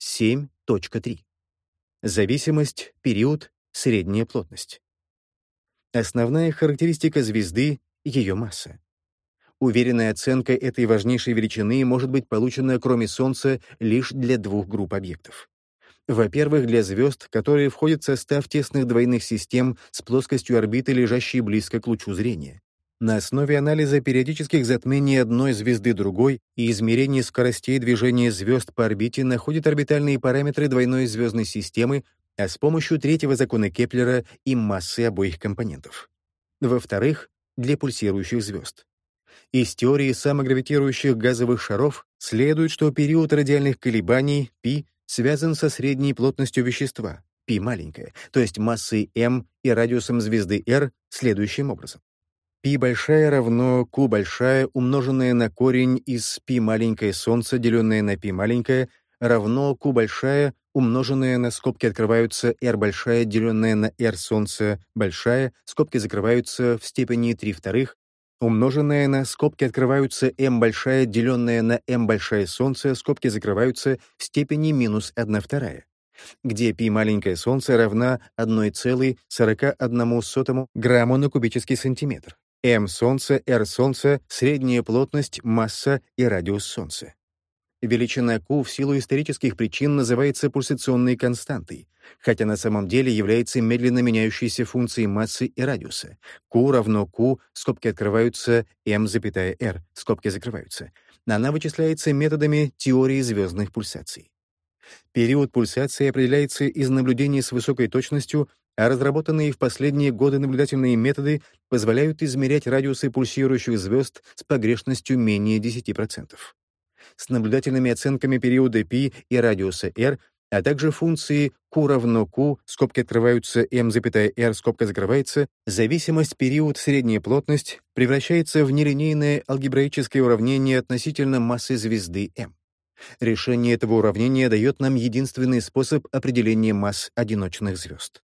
7.3. Зависимость, период, средняя плотность. Основная характеристика звезды — ее масса. Уверенная оценка этой важнейшей величины может быть получена, кроме Солнца, лишь для двух групп объектов. Во-первых, для звезд, которые входят в состав тесных двойных систем с плоскостью орбиты, лежащей близко к лучу зрения. На основе анализа периодических затмений одной звезды другой и измерения скоростей движения звезд по орбите находят орбитальные параметры двойной звездной системы, а с помощью третьего закона Кеплера и массы обоих компонентов. Во-вторых, для пульсирующих звезд. Из теории самогравитирующих газовых шаров следует, что период радиальных колебаний, π, связан со средней плотностью вещества, π маленькая, то есть массой m и радиусом звезды r следующим образом. Пи большая равно Q большая, умноженное на корень из пи маленькое солнце, деленное на пи маленькое, равно Q большая, умноженное на скобки открываются R большая, деленное на R солнце большая, скобки закрываются в степени 3 вторых, умноженное на скобки открываются m большая, деленное на m большая солнце, скобки закрываются в степени минус 1 вторая, где π маленькое солнце равна 1,41 грамму на кубический сантиметр m Солнце, r Солнце, средняя плотность, масса и радиус Солнца. Величина Q в силу исторических причин называется пульсационной константой, хотя на самом деле является медленно меняющейся функцией массы и радиуса. Q равно Q, скобки открываются, m, r, скобки закрываются. Она вычисляется методами теории звездных пульсаций. Период пульсации определяется из наблюдений с высокой точностью, а разработанные в последние годы наблюдательные методы позволяют измерять радиусы пульсирующих звезд с погрешностью менее 10% с наблюдательными оценками периода π и радиуса r, а также функции q равно q, скобки открываются, m, r, скобка закрывается, зависимость период средняя плотность превращается в нелинейное алгебраическое уравнение относительно массы звезды m. Решение этого уравнения дает нам единственный способ определения масс одиночных звезд.